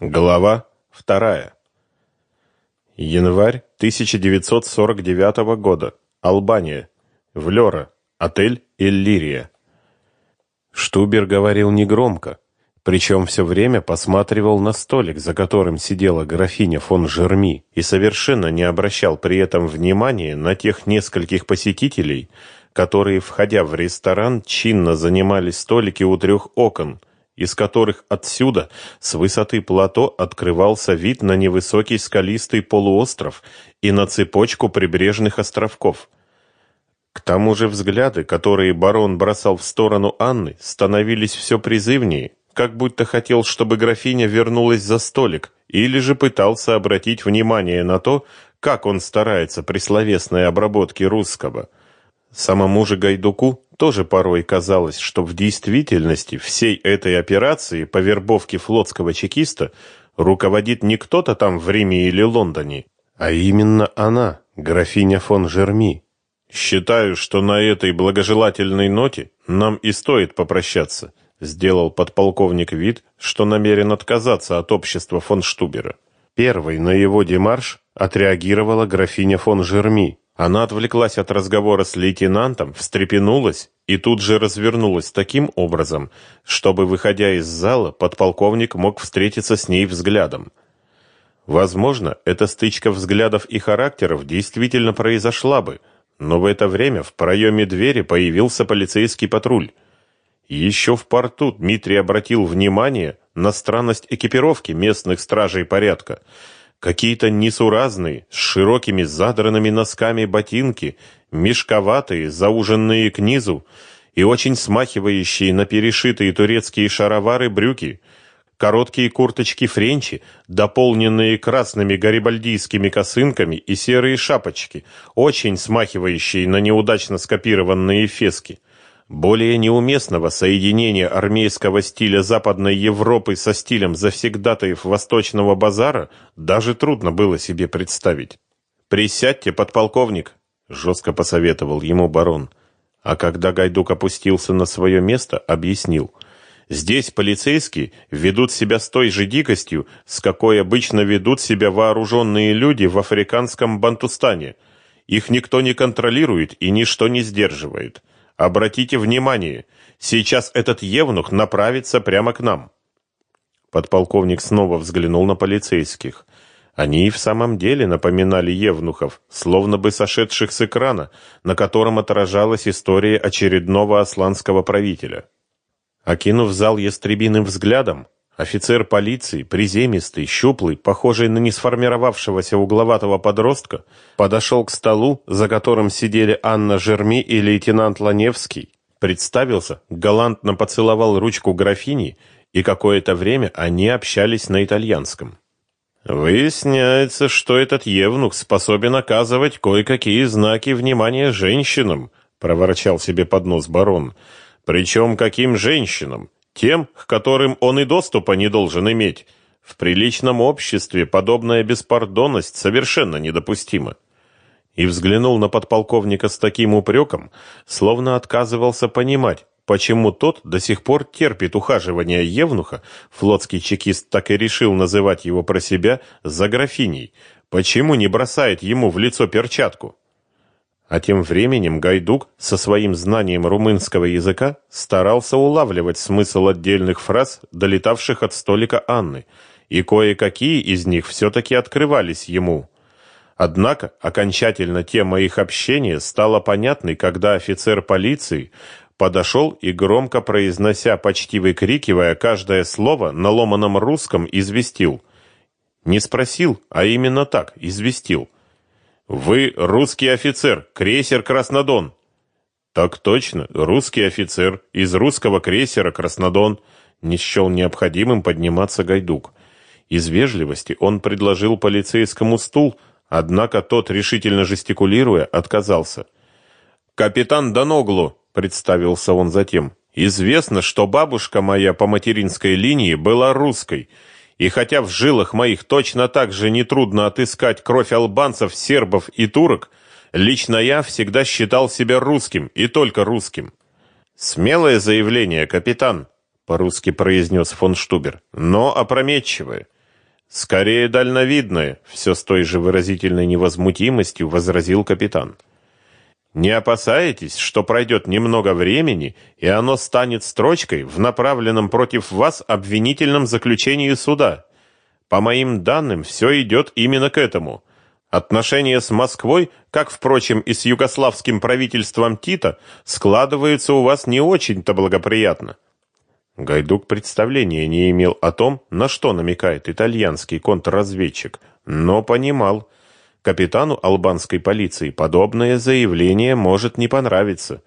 Глава вторая. Январь 1949 года. Албания. Влёра. Отель Иллирия. Штубер говорил негромко, причем все время посматривал на столик, за которым сидела графиня фон Жерми, и совершенно не обращал при этом внимания на тех нескольких посетителей, которые, входя в ресторан, чинно занимали столики у трех окон – из которых отсюда, с высоты плато, открывался вид на невысокий скалистый полуостров и на цепочку прибрежных островков. К тому же взгляды, которые барон бросал в сторону Анны, становились все призывнее, как будто хотел, чтобы графиня вернулась за столик, или же пытался обратить внимание на то, как он старается при словесной обработке русского. Самому же Гайдуку тоже порой казалось, что в действительности всей этой операции по вербовке флотского чекиста руководит не кто-то там в Риме или Лондоне, а именно она, графиня фон Жерми. Считаю, что на этой благожелательной ноте нам и стоит попрощаться, сделал подполковник вид, что намерен отказаться от общества фон Штубера. Первой на его демарш отреагировала графиня фон Жерми, она отвлеклась от разговора с лейтенантом, встрепенулась и тут же развернулась таким образом, чтобы, выходя из зала, подполковник мог встретиться с ней взглядом. Возможно, эта стычка взглядов и характеров действительно произошла бы, но в это время в проеме двери появился полицейский патруль. Еще в порту Дмитрий обратил внимание на странность экипировки местных стражей порядка – Какие-то несуразные, с широкими задранными носками ботинки, мешковатые, зауженные к низу и очень смахивающие на перешитые турецкие шаровары брюки, короткие курточки френчи, дополненные красными гарибальдийскими косынками и серые шапочки, очень смахивающие на неудачно скопированные фески. Более неуместного соединения армейского стиля Западной Европы со стилем завсегдатаев Восточного базара даже трудно было себе представить. «Присядьте, подполковник», — жестко посоветовал ему барон. А когда Гайдук опустился на свое место, объяснил. «Здесь полицейские ведут себя с той же дикостью, с какой обычно ведут себя вооруженные люди в африканском Бантустане. Их никто не контролирует и ничто не сдерживает». Обратите внимание, сейчас этот евнух направится прямо к нам. Подполковник снова взглянул на полицейских. Они и в самом деле напоминали евнухов, словно бы сошедших с экрана, на котором отражалась история очередного асланского правителя. Окинув зал ястребиным взглядом, Офицер полиции, приземистый, щуплый, похожий на несформировавшегося угловатого подростка, подошел к столу, за которым сидели Анна Жерми и лейтенант Ланевский, представился, галантно поцеловал ручку графини, и какое-то время они общались на итальянском. Выясняется, что этот евнух способен оказывать кое-какие знаки внимания женщинам, проворчал себе под нос барон. Причем каким женщинам? Тем, к которым он и доступа не должен иметь. В приличном обществе подобная беспардонность совершенно недопустима. И взглянул на подполковника с таким упреком, словно отказывался понимать, почему тот до сих пор терпит ухаживание Евнуха, флотский чекист так и решил называть его про себя за графиней, почему не бросает ему в лицо перчатку. А тем временем Гайдук со своим знанием румынского языка старался улавливать смысл отдельных фраз, долетавших от столика Анны, и кое-какие из них все-таки открывались ему. Однако окончательно тема их общения стала понятной, когда офицер полиции подошел и, громко произнося, почти выкрикивая каждое слово на ломаном русском, известил. Не спросил, а именно так, известил – вы русский офицер, крейсер Краснодон. Так точно, русский офицер из русского крейсера Краснодон. Не счел необходимым подниматься Гайдук. Из вежливости он предложил полицейскому стул, однако тот, решительно жестикулируя, отказался. «Капитан Даноглу», — представился он затем, — «известно, что бабушка моя по материнской линии была русской, и хотя в жилах моих точно так же нетрудно отыскать кровь албанцев, сербов и турок, лично я всегда считал себя русским и только русским. Смелое заявление, капитан, по-русски произнес фон Штубер, но опрометчивое. Скорее дальновидное, все с той же выразительной невозмутимостью возразил капитан. Не опасаетесь, что пройдет немного времени, и оно станет строчкой в направленном против вас обвинительном заключении суда? По моим данным, все идет именно к этому. Отношения с Москвой, как, впрочем, и с югославским правительством Тита, складываются у вас не очень-то благоприятно. Гайдук представления не имел о том, на что намекает итальянский контрразведчик, но понимал, капитану албанской полиции подобное заявление может не понравиться.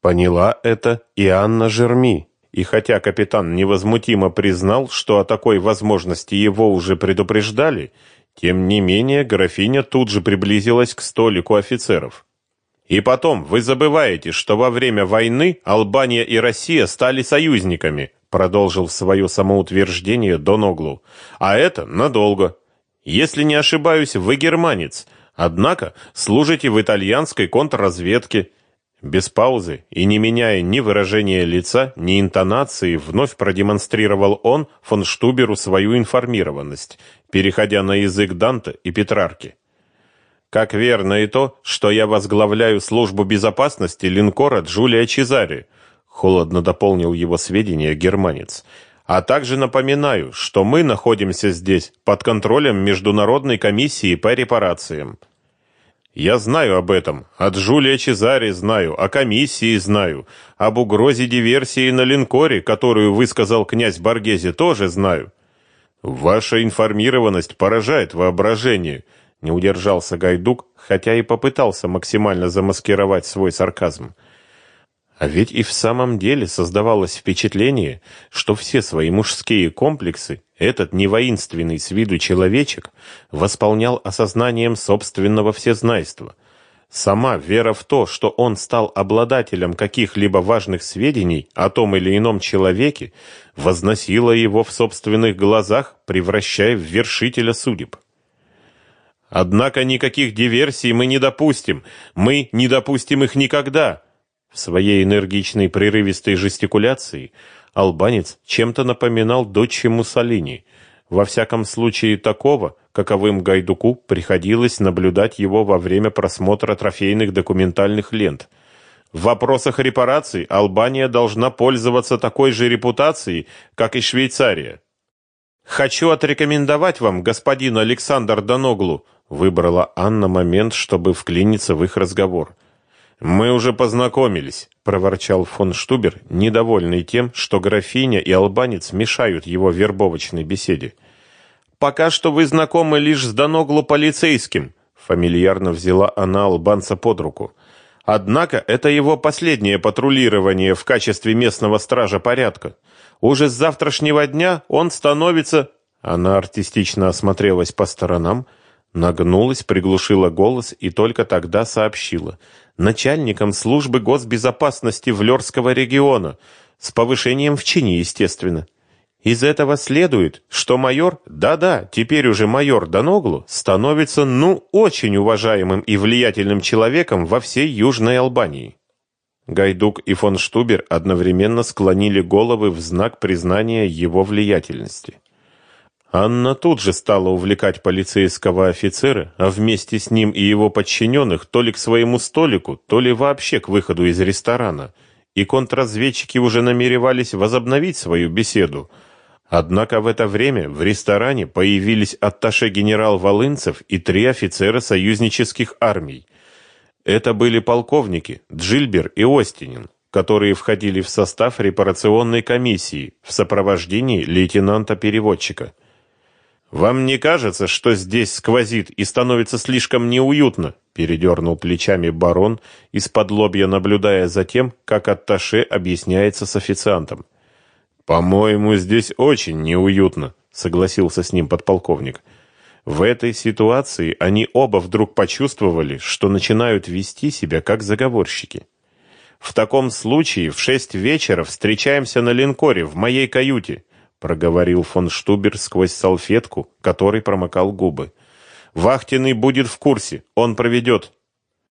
Поняла это и Анна Жерми. И хотя капитан невозмутимо признал, что о такой возможности его уже предупреждали, тем не менее графиня тут же приблизилась к столику офицеров. И потом, вы забываете, что во время войны Албания и Россия стали союзниками, продолжил свое самоутверждение Доноглу. А это надолго. Если не ошибаюсь, вы германец, однако служите в итальянской контрразведке. Без паузы и не меняя ни выражения лица, ни интонации, вновь продемонстрировал он фон Штуберу свою информированность, переходя на язык Данте и Петрарки. Как верно и то, что я возглавляю службу безопасности линкора Джулия Чезари, холодно дополнил его сведения германец. А также напоминаю, что мы находимся здесь под контролем Международной комиссии по репарациям. Я знаю об этом, от Жулия Чезари знаю, о комиссии знаю, об угрозе диверсии на линкоре, которую высказал князь Баргези, тоже знаю. Ваша информированность поражает воображение, не удержался Гайдук, хотя и попытался максимально замаскировать свой сарказм. А ведь и в самом деле создавалось впечатление, что все свои мужские комплексы этот невоинственный с виду человечек восполнял осознанием собственного всезнайства. Сама вера в то, что он стал обладателем каких-либо важных сведений о том или ином человеке, возносила его в собственных глазах, превращая в вершителя судеб. Однако никаких диверсий мы не допустим. Мы не допустим их никогда. В своей энергичной прерывистой жестикуляции албанец чем-то напоминал дочь Муссолини. Во всяком случае такого, каковым Гайдуку приходилось наблюдать его во время просмотра трофейных документальных лент. В вопросах репараций Албания должна пользоваться такой же репутацией, как и Швейцария. Хочу отрекомендовать вам, господин Александр Даноглу, выбрала Анна момент, чтобы вклиниться в их разговор. Мы уже познакомились, проворчал фон Штубер, недовольный тем, что графиня и албанец мешают его вербовочной беседе. Пока что вы знакомы лишь с Доноглу полицейским, фамильярно взяла она албанца под руку. Однако это его последнее патрулирование в качестве местного стража порядка. Уже с завтрашнего дня он становится Она артистично осмотрелась по сторонам, нагнулась, приглушила голос и только тогда сообщила: начальником службы госбезопасности Влёрского региона, с повышением в чине, естественно. Из этого следует, что майор, да-да, теперь уже майор Даноглу, становится, ну, очень уважаемым и влиятельным человеком во всей Южной Албании. Гайдук и фон Штубер одновременно склонили головы в знак признания его влиятельности. Анна тут же стала увлекать полицейского офицера, а вместе с ним и его подчиненных то ли к своему столику, то ли вообще к выходу из ресторана. И контрразведчики уже намеревались возобновить свою беседу. Однако в это время в ресторане появились атташе генерал Волынцев и три офицера союзнических армий. Это были полковники Джильбер и Остинин, которые входили в состав репарационной комиссии в сопровождении лейтенанта-переводчика. Вам не кажется, что здесь сквозит и становится слишком неуютно? передернул плечами барон, из-под лобья наблюдая за тем, как атташе объясняется с официантом. По-моему, здесь очень неуютно, согласился с ним подполковник. В этой ситуации они оба вдруг почувствовали, что начинают вести себя как заговорщики. В таком случае в шесть вечера встречаемся на линкоре в моей каюте проговорил фон Штубер сквозь салфетку, которой промокал губы. Вахтенный будет в курсе, он проведет.